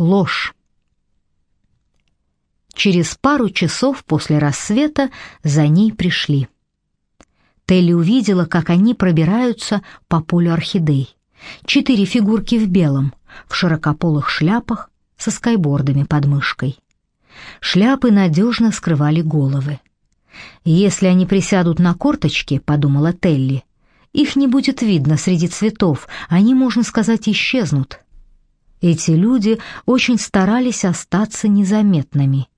Ложь. Через пару часов после рассвета за ней пришли. Телли увидела, как они пробираются по полю орхидей. Четыре фигурки в белом, в широкополых шляпах, со скайбордами под мышкой. Шляпы надежно скрывали головы. «Если они присядут на корточки», — подумала Телли, — «их не будет видно среди цветов, они, можно сказать, исчезнут». Эти люди очень старались остаться незаметными.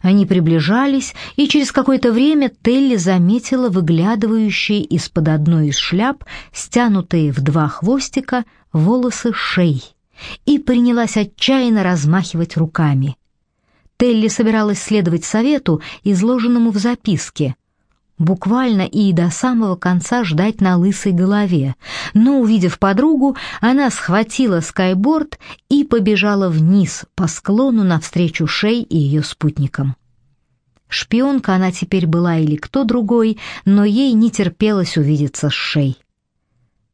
Они приближались, и через какое-то время Телли заметила выглядывающие из-под одной из шляп, стянутые в два хвостика, волосы шей, и принялась отчаянно размахивать руками. Телли собиралась следовать совету, изложенному в записке, буквально и до самого конца ждать на лысой голове. Но, увидев подругу, она схватила скайборд и побежала вниз по склону навстречу Шей и ее спутникам. Шпионка она теперь была или кто другой, но ей не терпелось увидеться с Шей.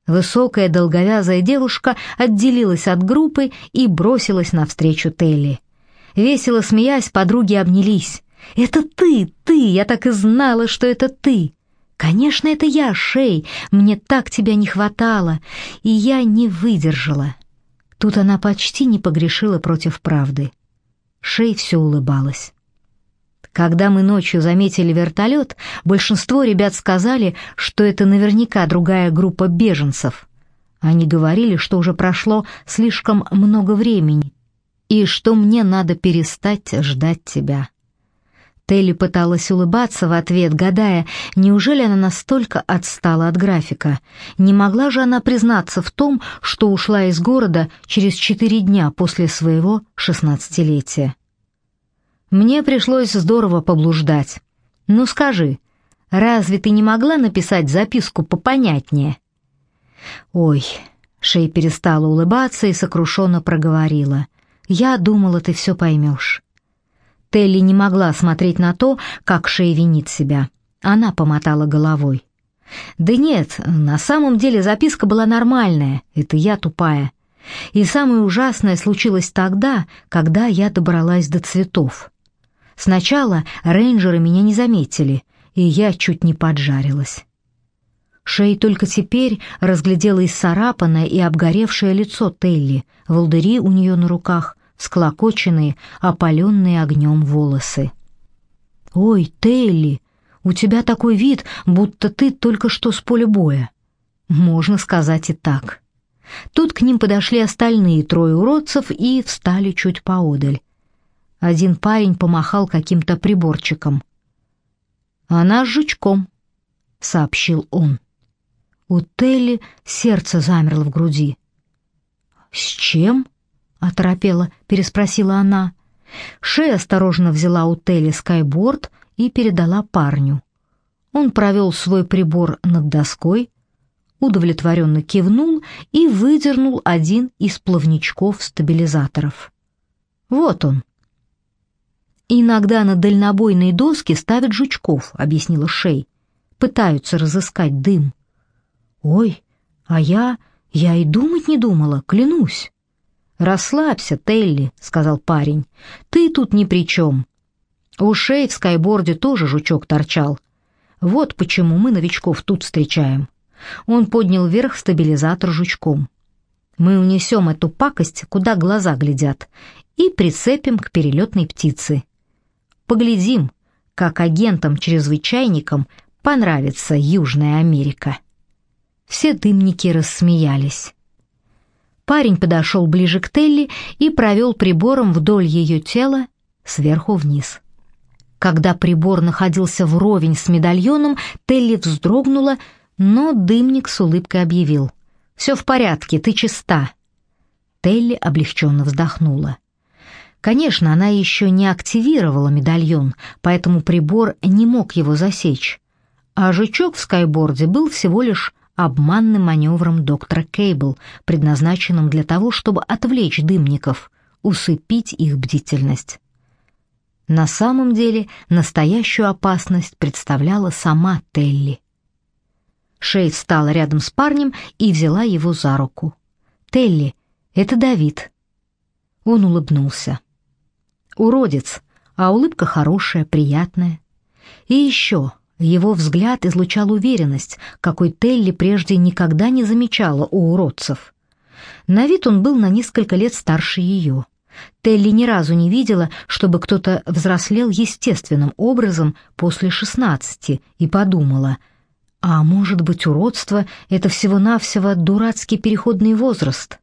Высокая долговязая девушка отделилась от группы и бросилась навстречу Телли. Весело смеясь, подруги обнялись. «Это ты, ты! Я так и знала, что это ты!» «Конечно, это я, Шей! Мне так тебя не хватало!» И я не выдержала. Тут она почти не погрешила против правды. Шей все улыбалась. Когда мы ночью заметили вертолет, большинство ребят сказали, что это наверняка другая группа беженцев. Они говорили, что уже прошло слишком много времени и что мне надо перестать ждать тебя. Телли пыталась улыбаться в ответ, гадая, неужели она настолько отстала от графика. Не могла же она признаться в том, что ушла из города через четыре дня после своего шестнадцатилетия. Мне пришлось здорово поблуждать. Ну скажи, разве ты не могла написать записку попонятнее? Ой, Шей перестала улыбаться и сокрушенно проговорила. Я думала, ты все поймешь. Телли не могла смотреть на то, как Шей винит себя. Она помотала головой. Да нет, на самом деле записка была нормальная. Это я тупая. И самое ужасное случилось тогда, когда я добралась до цветов. Сначала рейнджеры меня не заметили, и я чуть не поджарилась. Шей только теперь разглядела исцарапанное и обгоревшее лицо Телли, волдыри у нее на руках, склокоченные, опаленные огнем волосы. «Ой, Телли, у тебя такой вид, будто ты только что с поля боя». Можно сказать и так. Тут к ним подошли остальные трое уродцев и встали чуть поодаль. Один парень помахал каким-то приборчиком. «Она с жучком», — сообщил он. У Телли сердце замерло в груди. «С чем?» — оторопела, переспросила она. Шея осторожно взяла у Телли скайборд и передала парню. Он провел свой прибор над доской, удовлетворенно кивнул и выдернул один из плавничков-стабилизаторов. «Вот он», «Иногда на дальнобойные доски ставят жучков», — объяснила Шей. «Пытаются разыскать дым». «Ой, а я... я и думать не думала, клянусь». «Расслабься, Телли», — сказал парень. «Ты тут ни при чем». У Шей в скайборде тоже жучок торчал. Вот почему мы новичков тут встречаем. Он поднял вверх стабилизатор жучком. Мы унесем эту пакость, куда глаза глядят, и прицепим к перелетной птице. Поглядим, как агентам-чрезвычайникам понравится Южная Америка. Все дымники рассмеялись. Парень подошел ближе к Телли и провел прибором вдоль ее тела сверху вниз. Когда прибор находился вровень с медальоном, Телли вздрогнула, но дымник с улыбкой объявил. «Все в порядке, ты чиста». Телли облегченно вздохнула. Конечно, она еще не активировала медальон, поэтому прибор не мог его засечь. А жучок в скайборде был всего лишь обманным маневром доктора Кейбл, предназначенным для того, чтобы отвлечь дымников, усыпить их бдительность. На самом деле настоящую опасность представляла сама Телли. Шей встала рядом с парнем и взяла его за руку. «Телли, это Давид. Он улыбнулся. Уродец, а улыбка хорошая, приятная. И еще его взгляд излучал уверенность, какой Телли прежде никогда не замечала у уродцев. На вид он был на несколько лет старше ее. Телли ни разу не видела, чтобы кто-то взрослел естественным образом после шестнадцати, и подумала, а может быть уродство — это всего-навсего дурацкий переходный возраст?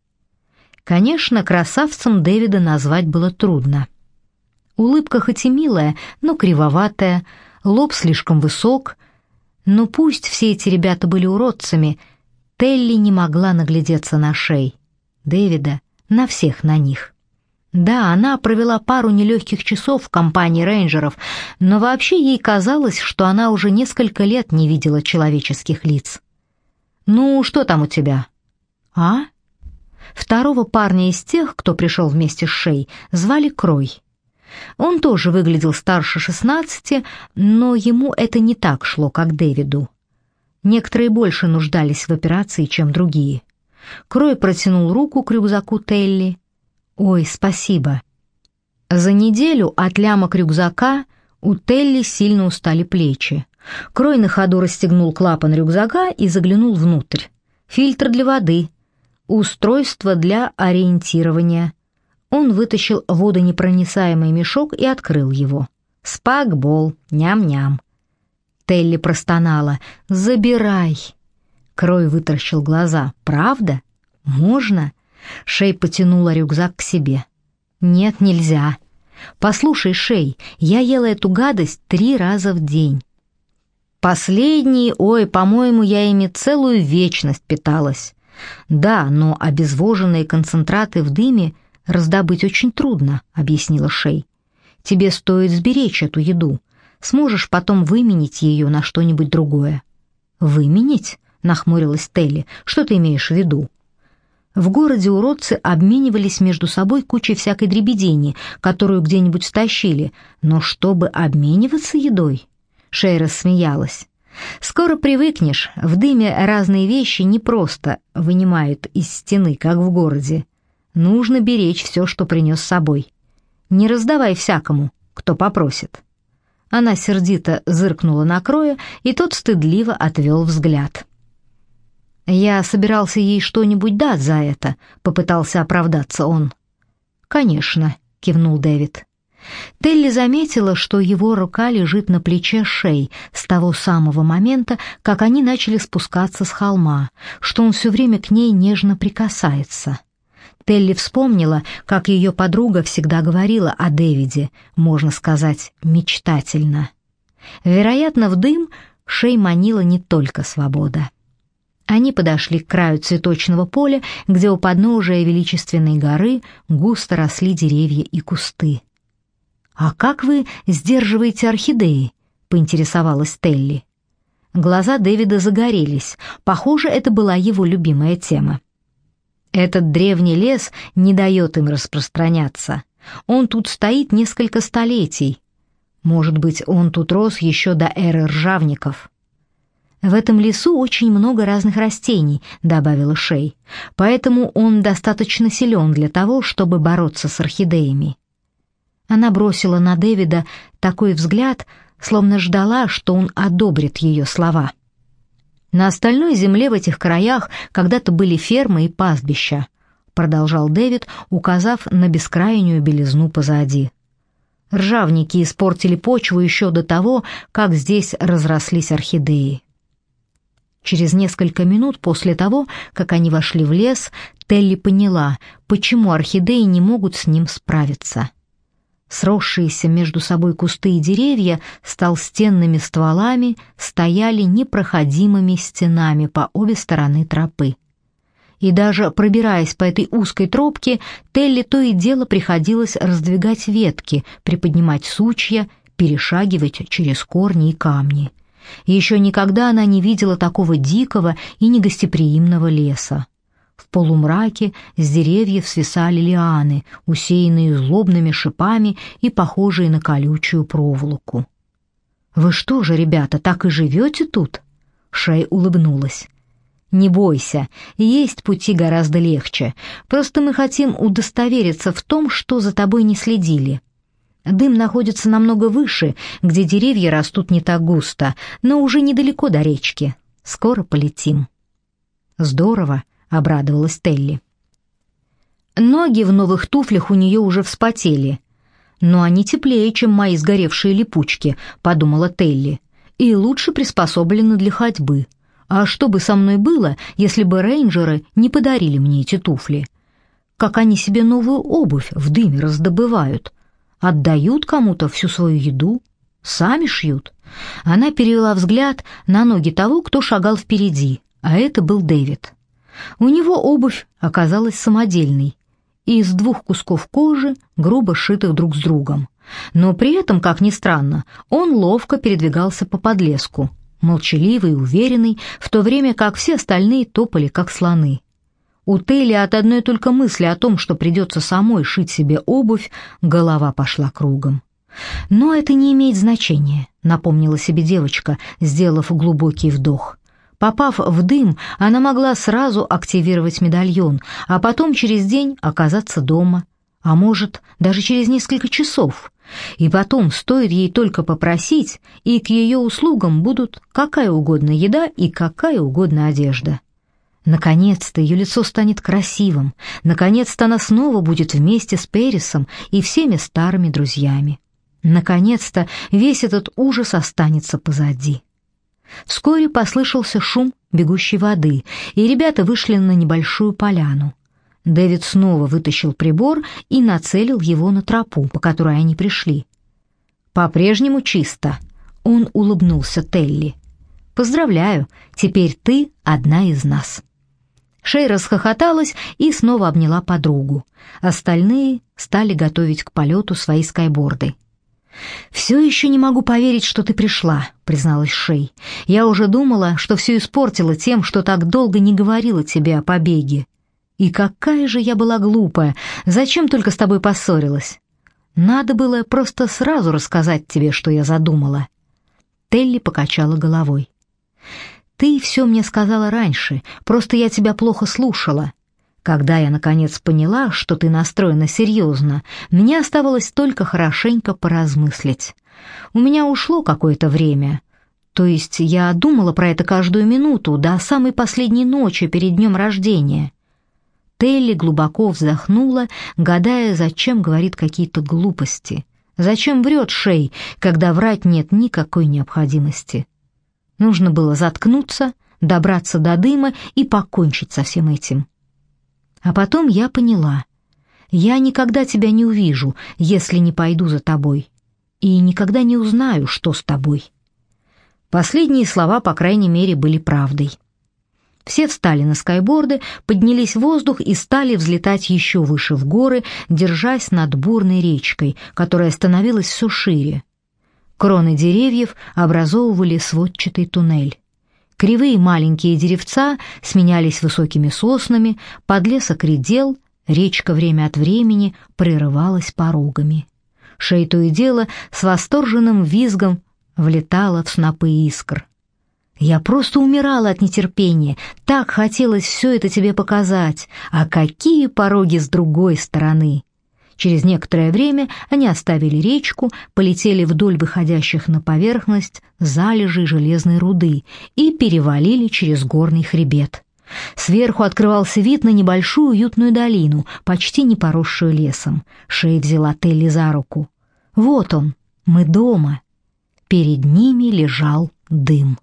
Конечно, красавцем Дэвида назвать было трудно. Улыбка хоть и милая, но кривоватая — лоб слишком высок. Но пусть все эти ребята были уродцами, Телли не могла наглядеться на шей. Дэвида, на всех на них. Да, она провела пару нелегких часов в компании рейнджеров, но вообще ей казалось, что она уже несколько лет не видела человеческих лиц. «Ну, что там у тебя?» «А?» Второго парня из тех, кто пришел вместе с Шей, звали Крой. Он тоже выглядел старше шестнадцати, но ему это не так шло, как Дэвиду. Некоторые больше нуждались в операции, чем другие. Крой протянул руку к рюкзаку Телли. «Ой, спасибо». За неделю от лямок рюкзака у Телли сильно устали плечи. Крой на ходу расстегнул клапан рюкзака и заглянул внутрь. Фильтр для воды, устройство для ориентирования, он вытащил водонепроницаемый мешок и открыл его. «Спагбол, ням-ням». Телли простонала. «Забирай». Крой вытаращил глаза. «Правда? Можно?» Шей потянула рюкзак к себе. «Нет, нельзя. Послушай, Шей, я ела эту гадость три раза в день. Последний, ой, по-моему, я ими целую вечность питалась. Да, но обезвоженные концентраты в дыме — раздобыть очень трудно», — объяснила Шей. «Тебе стоит сберечь эту еду. Сможешь потом выменить ее на что-нибудь другое». «Выменить?» — нахмурилась Телли. «Что ты имеешь в виду?» В городе уродцы обменивались между собой кучей всякой дребедени, которую где-нибудь стащили, но чтобы обмениваться едой... Шей рассмеялась. «Скоро привыкнешь, в дыме разные вещи не просто вынимают из стены, как в городе. Нужно беречь все, что принес с собой. Не раздавай всякому, кто попросит». Она сердито зыркнула на Кроя, и тот стыдливо отвел взгляд. «Я собирался ей что-нибудь дать за это», — попытался оправдаться он. «Конечно», — кивнул Дэвид. Телли заметила, что его рука лежит на плече Шей с того самого момента, как они начали спускаться с холма, что он все время к ней нежно прикасается. Телли вспомнила, как ее подруга всегда говорила о Дэвиде, можно сказать, мечтательно. Вероятно, в дым Шей манила не только свобода. Они подошли к краю цветочного поля, где у подножия величественной горы густо росли деревья и кусты. «А как вы сдерживаете орхидеи?» — поинтересовалась Телли. Глаза Дэвида загорелись. Похоже, это была его любимая тема. Этот древний лес не дает им распространяться. Он тут стоит несколько столетий. Может быть, он тут рос еще до эры ржавников. В этом лесу очень много разных растений, добавила Шей. Поэтому он достаточно силен для того, чтобы бороться с орхидеями. Она бросила на Дэвида такой взгляд, словно ждала, что он одобрит ее слова. На остальной земле в этих краях когда-то были фермы и пастбища, продолжал Дэвид, указав на бескрайнюю белизну позади. Ржавники испортили почву еще до того, как здесь разрослись орхидеи. Через несколько минут после того, как они вошли в лес, Телли поняла, почему орхидеи не могут с ним справиться. Сросшиеся между собой кусты и деревья с толстенными стволами стояли непроходимыми стенами по обе стороны тропы. И даже пробираясь по этой узкой тропке, Телли то и дело приходилось раздвигать ветки, приподнимать сучья, перешагивать через корни и камни. Еще никогда она не видела такого дикого и негостеприимного леса. В полумраке с деревьев свисали лианы, усеянные злобными шипами и похожие на колючую проволоку. «Вы что же, ребята, так и живете тут?» Шей улыбнулась. Не бойся, есть пути гораздо легче. Просто мы хотим удостовериться в том, что за тобой не следили. Дым находится намного выше, где деревья растут не так густо, но уже недалеко до речки. Скоро полетим. Здорово, обрадовалась Телли. Ноги в новых туфлях у нее уже вспотели. Но они теплее, чем мои сгоревшие липучки, подумала Телли, и лучше приспособлены для ходьбы. А что бы со мной было, если бы рейнджеры не подарили мне эти туфли? Как они себе новую обувь в дыме раздобывают? Отдают кому-то всю свою еду? Сами шьют? Она перевела взгляд на ноги того, кто шагал впереди, а это был Дэвид. У него обувь оказалась самодельной, из двух кусков кожи, грубо сшитых друг с другом. Но при этом, как ни странно, он ловко передвигался по подлеску, молчаливый и уверенный, в то время как все остальные топали, как слоны. У Телли от одной только мысли о том, что придется самой шить себе обувь, голова пошла кругом. «Но это не имеет значения», — напомнила себе девочка, сделав глубокий вдох. Попав в дым, она могла сразу активировать медальон, а потом через день оказаться дома, а может, даже через несколько часов. И потом, стоит ей только попросить, и к ее услугам будут какая угодно еда и какая угодно одежда. Наконец-то ее лицо станет красивым, наконец-то она снова будет вместе с Перисом и всеми старыми друзьями. Наконец-то весь этот ужас останется позади. Вскоре послышался шум бегущей воды, и ребята вышли на небольшую поляну. Дэвид снова вытащил прибор и нацелил его на тропу, по которой они пришли. «По-прежнему чисто», — он улыбнулся Телли. «Поздравляю, теперь ты одна из нас». Шей расхохоталась и снова обняла подругу. Остальные стали готовить к полету свои скайборды. «Все еще не могу поверить, что ты пришла», — призналась Шей. «Я уже думала, что все испортила тем, что так долго не говорила тебе о побеге. И какая же я была глупая, зачем только с тобой поссорилась? Надо было просто сразу рассказать тебе, что я задумала». Телли покачала головой. «Ты все мне сказала раньше, просто я тебя плохо слушала. Когда я, наконец, поняла, что ты настроена серьезно, мне оставалось только хорошенько поразмыслить. У меня ушло какое-то время. То есть я думала про это каждую минуту, до самой последней ночи перед днем рождения. Телли глубоко вздохнула, гадая, зачем говорит какие-то глупости. Зачем врет Шей, когда врать нет никакой необходимости? Нужно было заткнуться, добраться до дыма и покончить со всем этим. А потом я поняла. Я никогда тебя не увижу, если не пойду за тобой. И никогда не узнаю, что с тобой. Последние слова, по крайней мере, были правдой. Все встали на скайборды, поднялись в воздух и стали взлетать еще выше в горы, держась над бурной речкой, которая становилась все шире. Кроны деревьев образовывали сводчатый туннель. Кривые маленькие деревца сменялись высокими соснами, подлесок редел, речка время от времени прерывалась порогами. Шей то и дело с восторженным визгом влетала в снопы искр. Я просто умирала от нетерпения, так хотелось все это тебе показать, а какие пороги с другой стороны. Через некоторое время они оставили речку, полетели вдоль выходящих на поверхность залежей железной руды и перевалили через горный хребет. Сверху открывался вид на небольшую уютную долину, почти не поросшую лесом. Шей взяла Телли за руку. «Вот он, мы дома». Перед ними лежал дым.